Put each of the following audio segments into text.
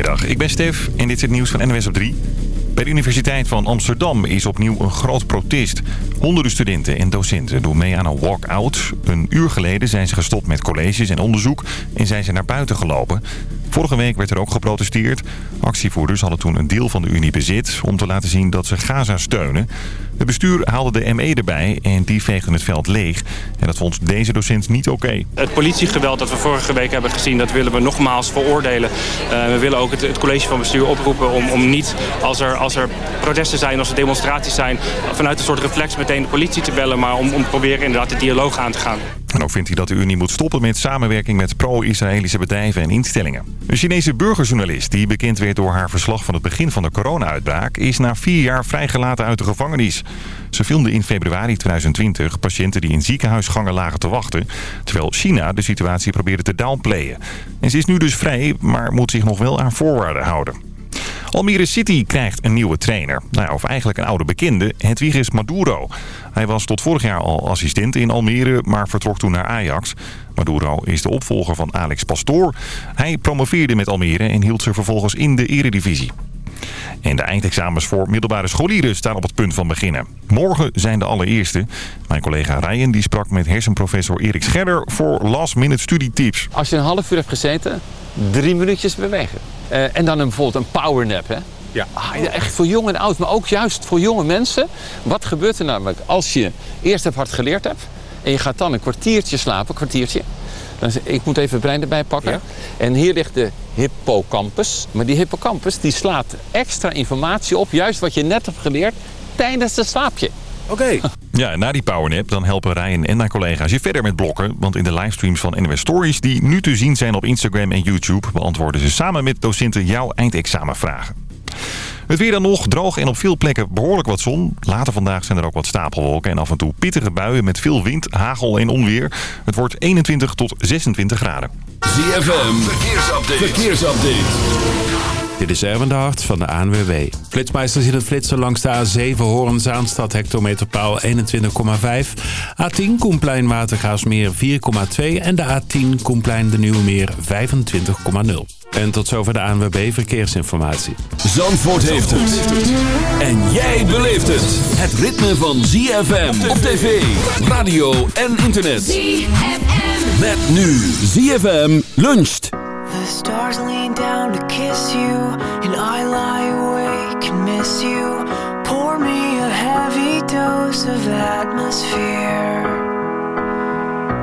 Goedemiddag, ik ben Stef en dit is het nieuws van NWS op 3. Bij de Universiteit van Amsterdam is opnieuw een groot protest. Honderden studenten en docenten doen mee aan een walk-out. Een uur geleden zijn ze gestopt met colleges en onderzoek en zijn ze naar buiten gelopen. Vorige week werd er ook geprotesteerd. Actievoerders hadden toen een deel van de Unie bezit om te laten zien dat ze Gaza steunen. Het bestuur haalde de ME erbij en die veegde het veld leeg. En dat vond deze docent niet oké. Het politiegeweld dat we vorige week hebben gezien, dat willen we nogmaals veroordelen. Uh, we willen ook het, het, college van bestuur oproepen om, om niet, als er, als er protesten zijn, als er demonstraties zijn, vanuit een soort reflex meteen de politie te bellen, maar om, om te proberen inderdaad de dialoog aan te gaan. En ook vindt hij dat de Unie moet stoppen met samenwerking met pro-Israëlische bedrijven en instellingen. Een Chinese burgerjournalist die bekend werd door haar verslag van het begin van de corona-uitbraak... is na vier jaar vrijgelaten uit de gevangenis. Ze filmde in februari 2020 patiënten die in ziekenhuisgangen lagen te wachten... terwijl China de situatie probeerde te downplayen. En ze is nu dus vrij, maar moet zich nog wel aan voorwaarden houden. Almere City krijgt een nieuwe trainer. Nou of eigenlijk een oude bekende, Hedwiges Maduro. Hij was tot vorig jaar al assistent in Almere, maar vertrok toen naar Ajax. Maduro is de opvolger van Alex Pastoor. Hij promoveerde met Almere en hield ze vervolgens in de eredivisie. En de eindexamens voor middelbare scholieren staan op het punt van beginnen. Morgen zijn de allereerste. Mijn collega Ryan die sprak met hersenprofessor Erik Scherder voor last minute studietips. Als je een half uur hebt gezeten, drie minuutjes bewegen. Uh, en dan een, bijvoorbeeld een powernap. Hè? Ja. Ah, echt voor jong en oud, maar ook juist voor jonge mensen. Wat gebeurt er namelijk als je eerst even hard geleerd hebt... en je gaat dan een kwartiertje slapen, een kwartiertje... Dan, ik moet even het brein erbij pakken. Ja. En hier ligt de hippocampus. Maar die hippocampus die slaat extra informatie op... juist wat je net hebt geleerd tijdens het slaapje. Oké. Ja, na die powernap dan helpen Ryan en mijn collega's je verder met blokken. Want in de livestreams van NWS Stories die nu te zien zijn op Instagram en YouTube... beantwoorden ze samen met docenten jouw eindexamenvragen. Het weer dan nog, droog en op veel plekken behoorlijk wat zon. Later vandaag zijn er ook wat stapelwolken en af en toe pittige buien met veel wind, hagel en onweer. Het wordt 21 tot 26 graden. ZFM, verkeersupdate. verkeersupdate. Dit is Erwin de Hart van de ANWB. Flitsmeister ziet het flitsen langs de A7 Horen-Zaanstad hectometerpaal 21,5. A10 Koenplein Watergaasmeer 4,2 en de A10 Koenplein de Nieuwe Meer 25,0. En tot zover de ANWB Verkeersinformatie. Zandvoort heeft het. En jij beleeft het. Het ritme van ZFM op tv, radio en internet. ZFM. Met nu ZFM luncht. The stars lean down to kiss you And I lie awake and miss you Pour me a heavy dose of atmosphere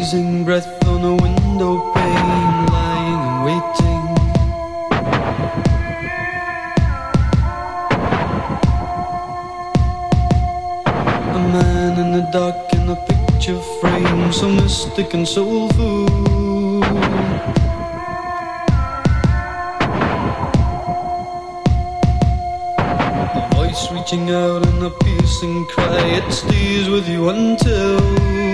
freezing breath on a window pane, lying and waiting. A man in the dark in a picture frame, so mystic and soulful. A voice reaching out in a piercing cry, it stays with you until.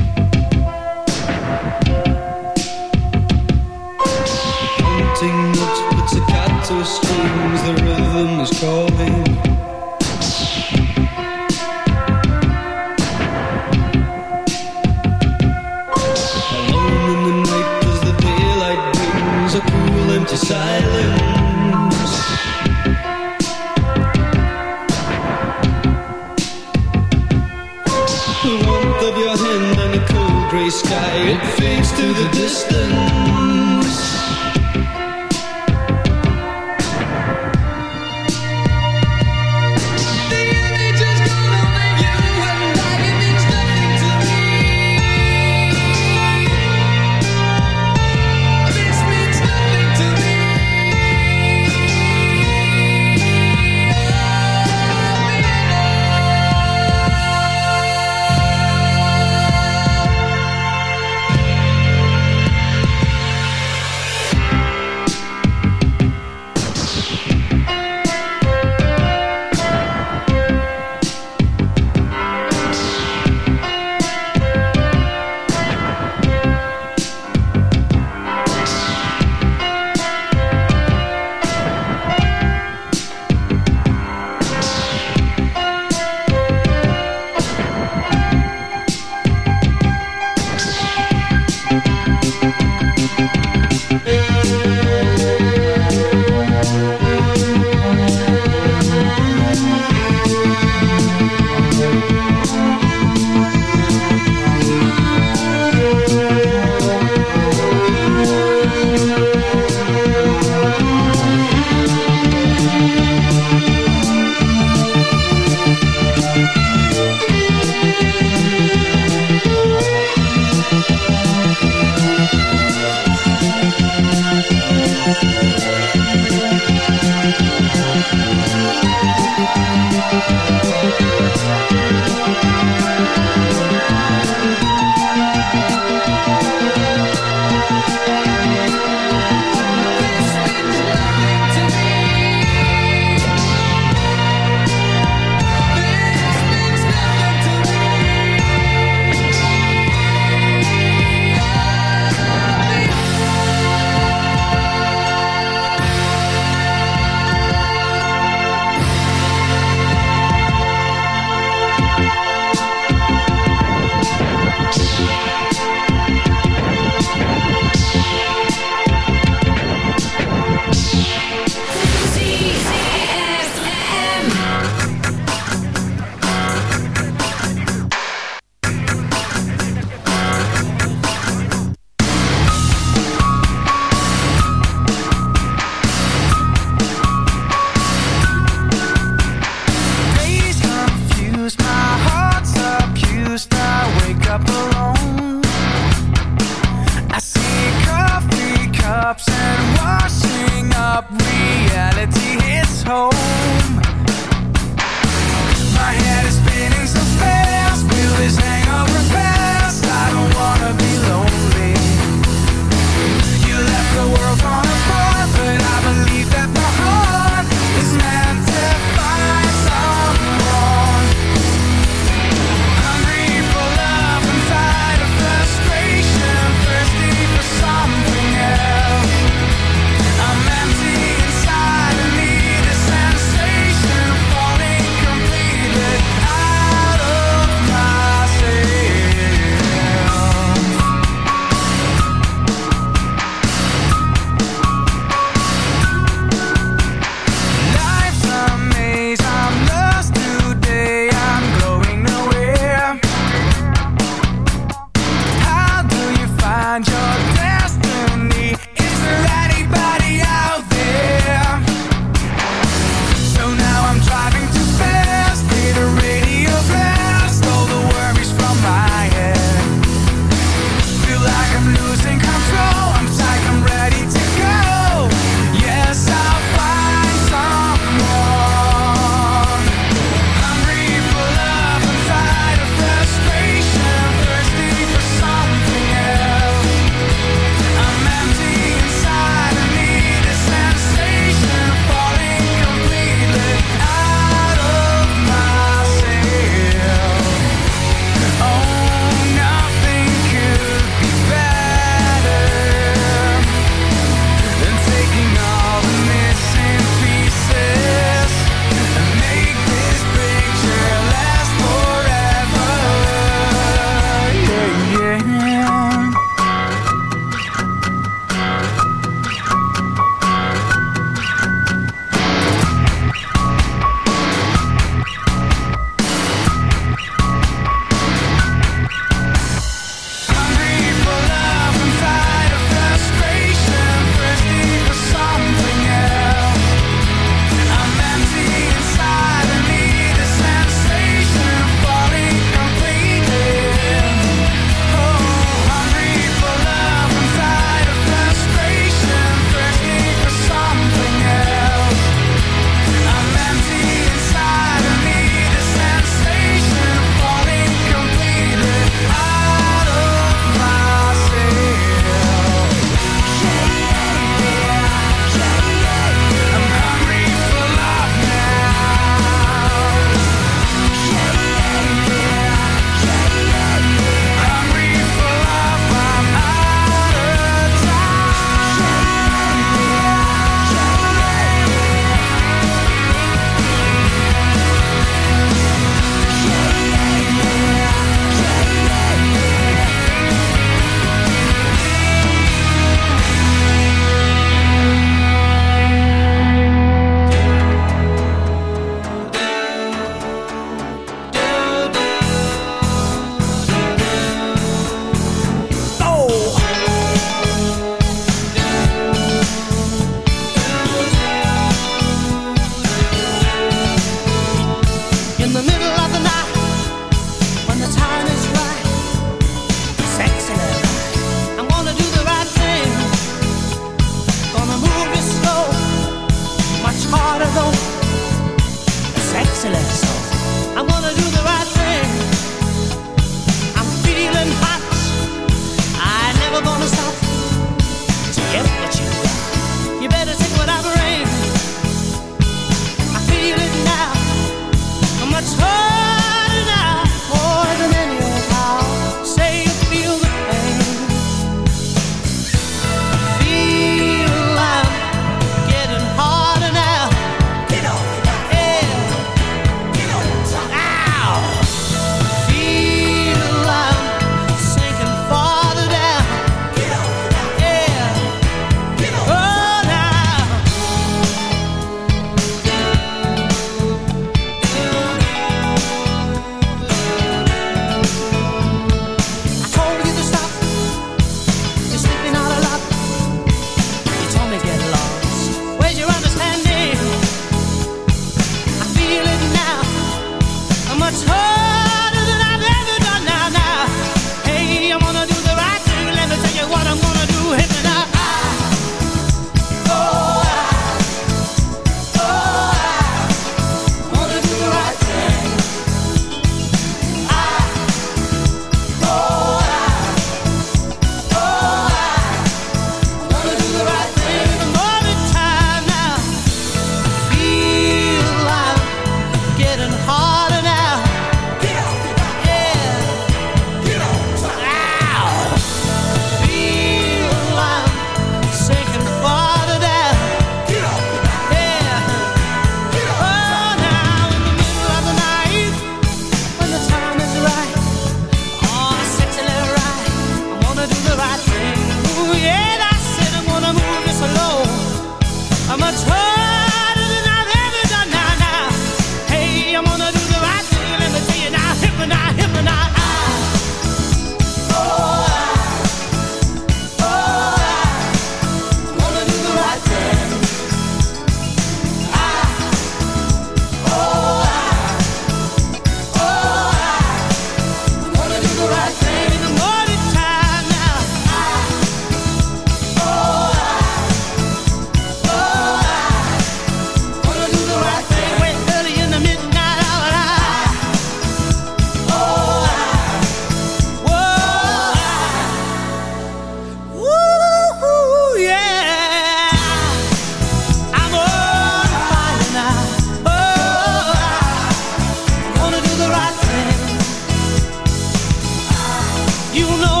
You know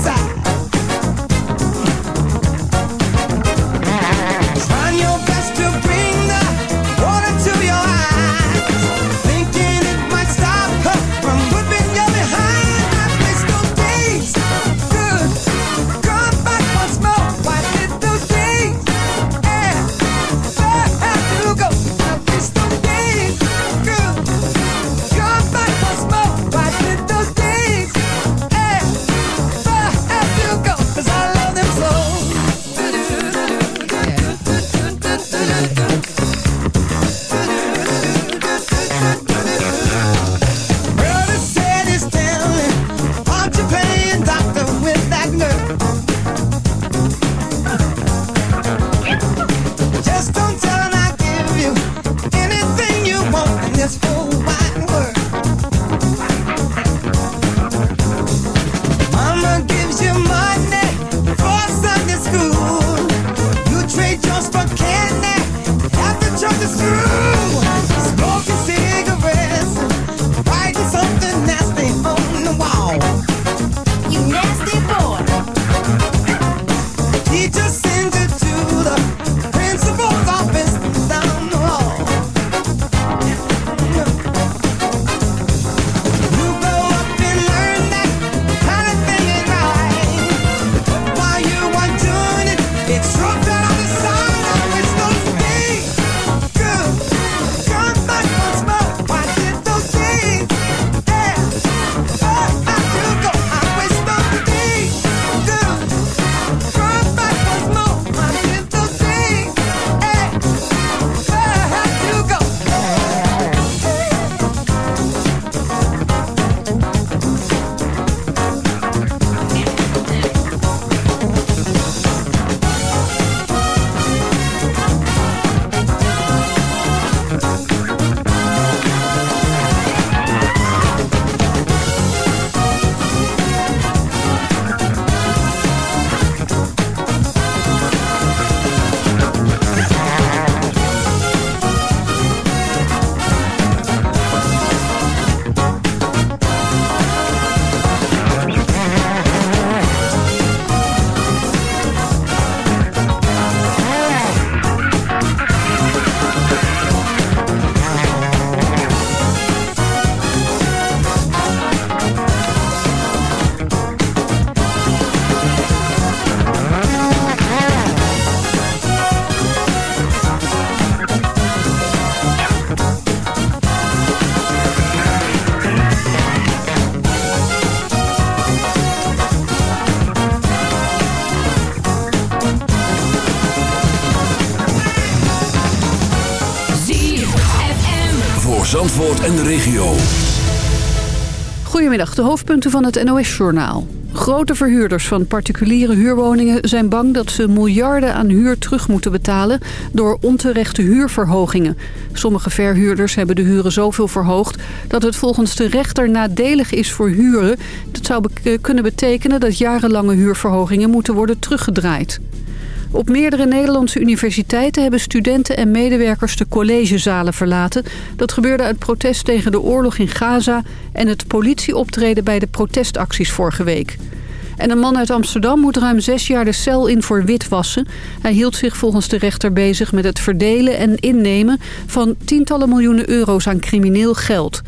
inside. De hoofdpunten van het NOS-journaal. Grote verhuurders van particuliere huurwoningen zijn bang dat ze miljarden aan huur terug moeten betalen door onterechte huurverhogingen. Sommige verhuurders hebben de huren zoveel verhoogd dat het volgens de rechter nadelig is voor huren. Dat zou kunnen betekenen dat jarenlange huurverhogingen moeten worden teruggedraaid. Op meerdere Nederlandse universiteiten hebben studenten en medewerkers de collegezalen verlaten. Dat gebeurde uit protest tegen de oorlog in Gaza en het politieoptreden bij de protestacties vorige week. En een man uit Amsterdam moet ruim zes jaar de cel in voor witwassen. Hij hield zich volgens de rechter bezig met het verdelen en innemen van tientallen miljoenen euro's aan crimineel geld.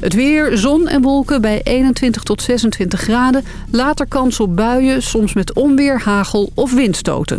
Het weer, zon en wolken bij 21 tot 26 graden. Later kans op buien, soms met onweer, hagel of windstoten.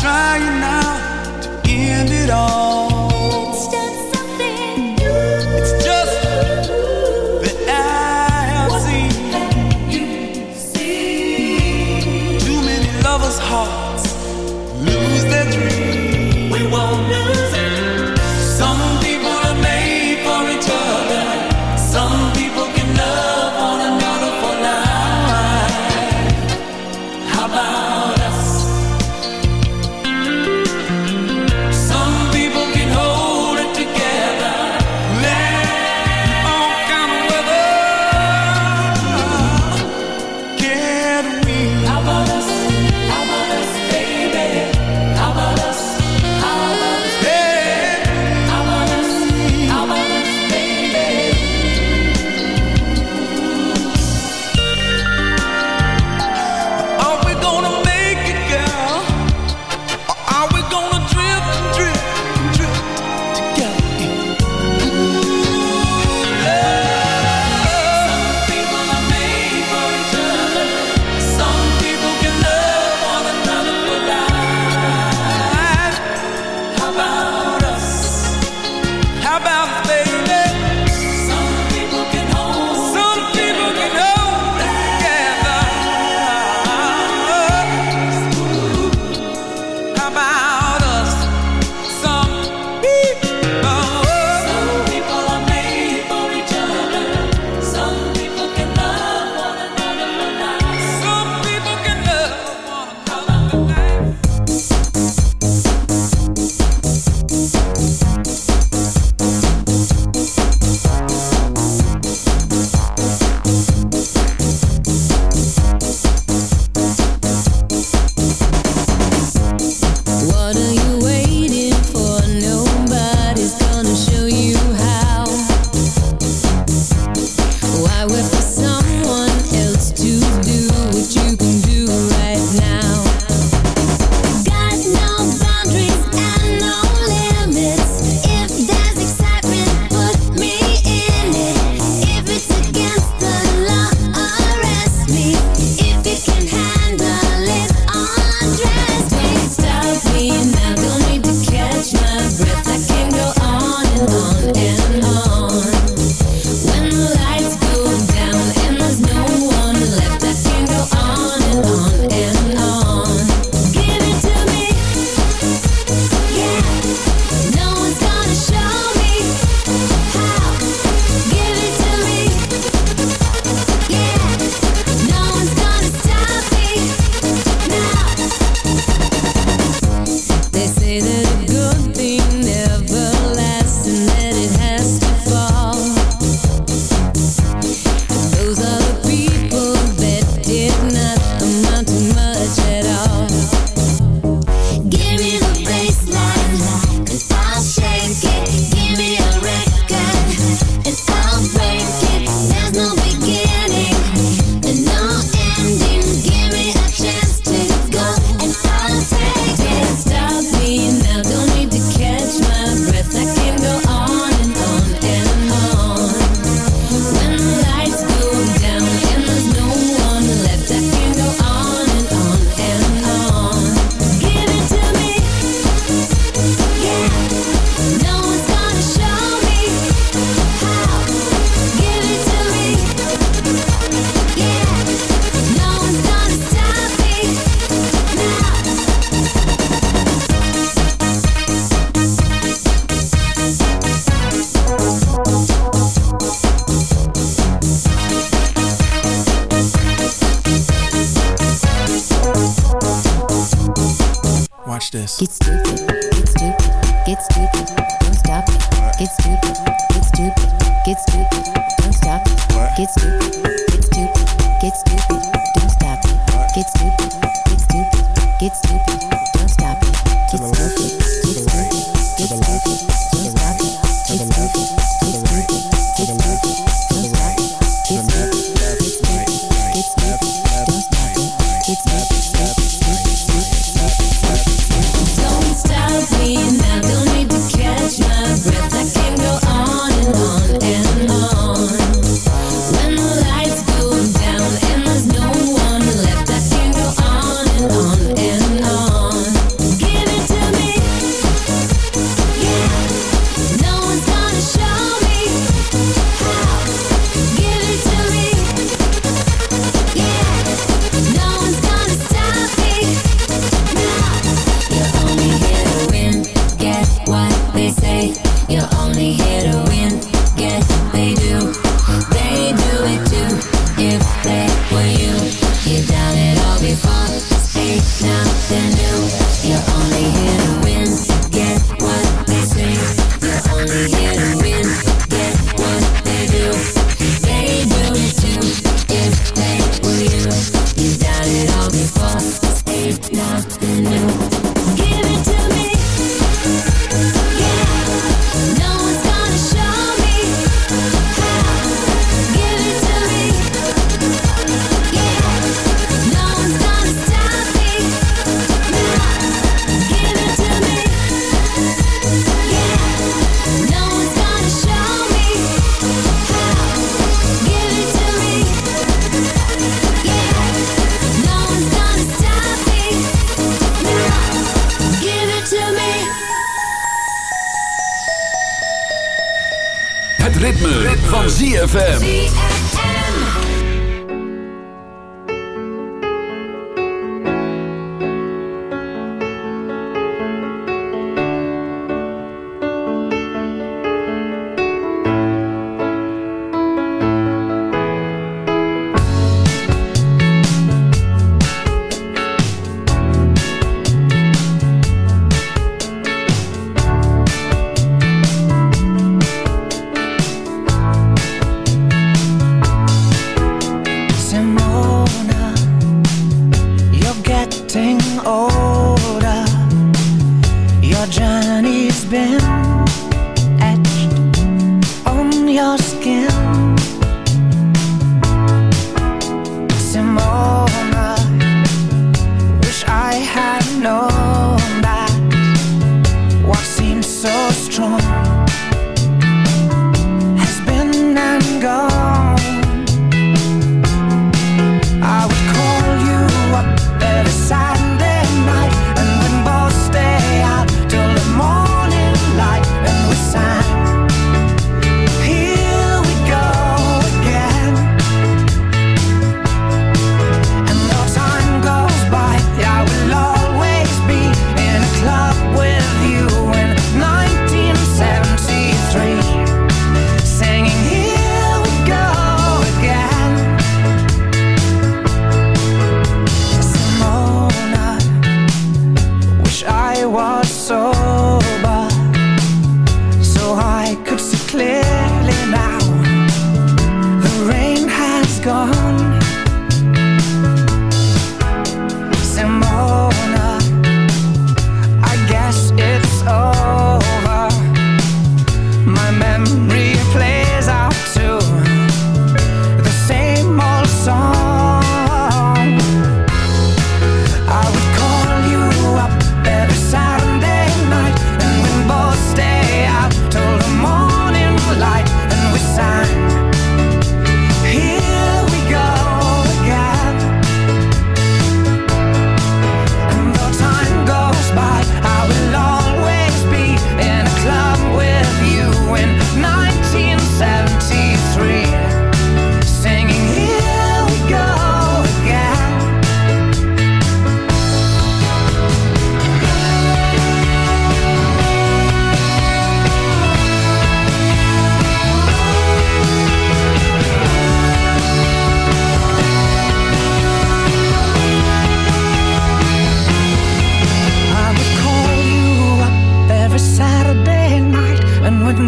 Trying now to end it all. It's just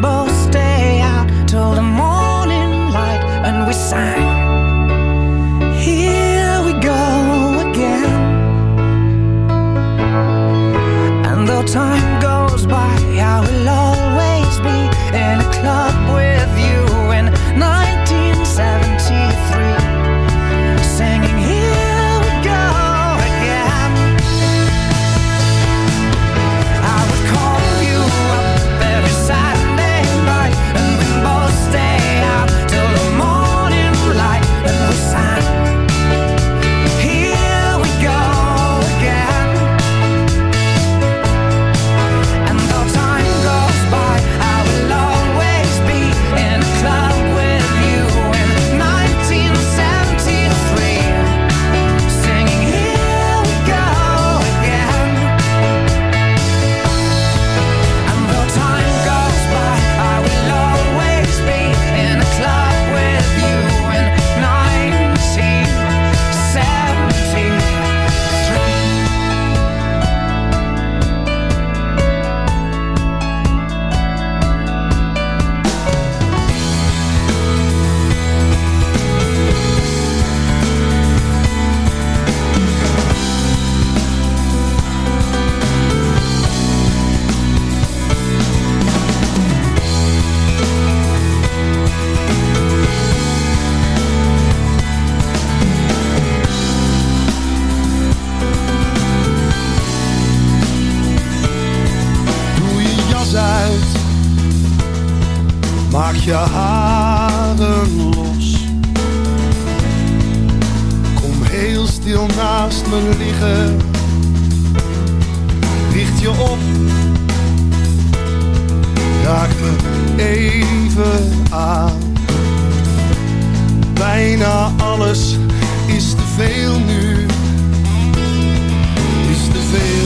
both stay out till the morning light and we sang. naast me liggen. Richt je op, raak me even aan. Bijna alles is te veel nu, is te veel.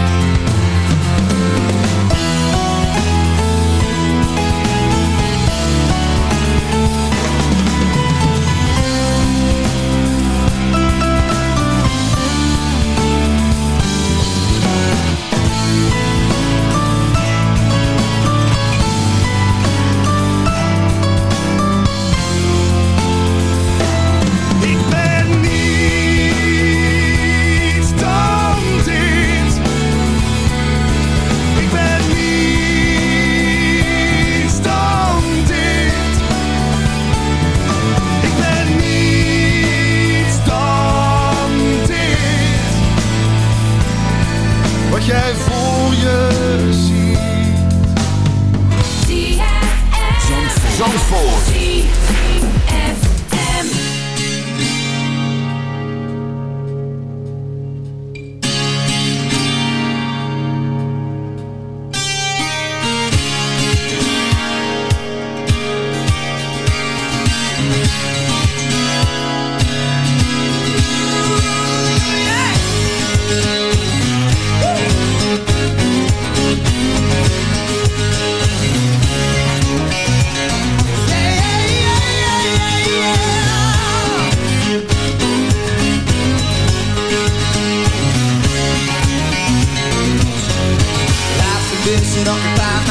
fix it up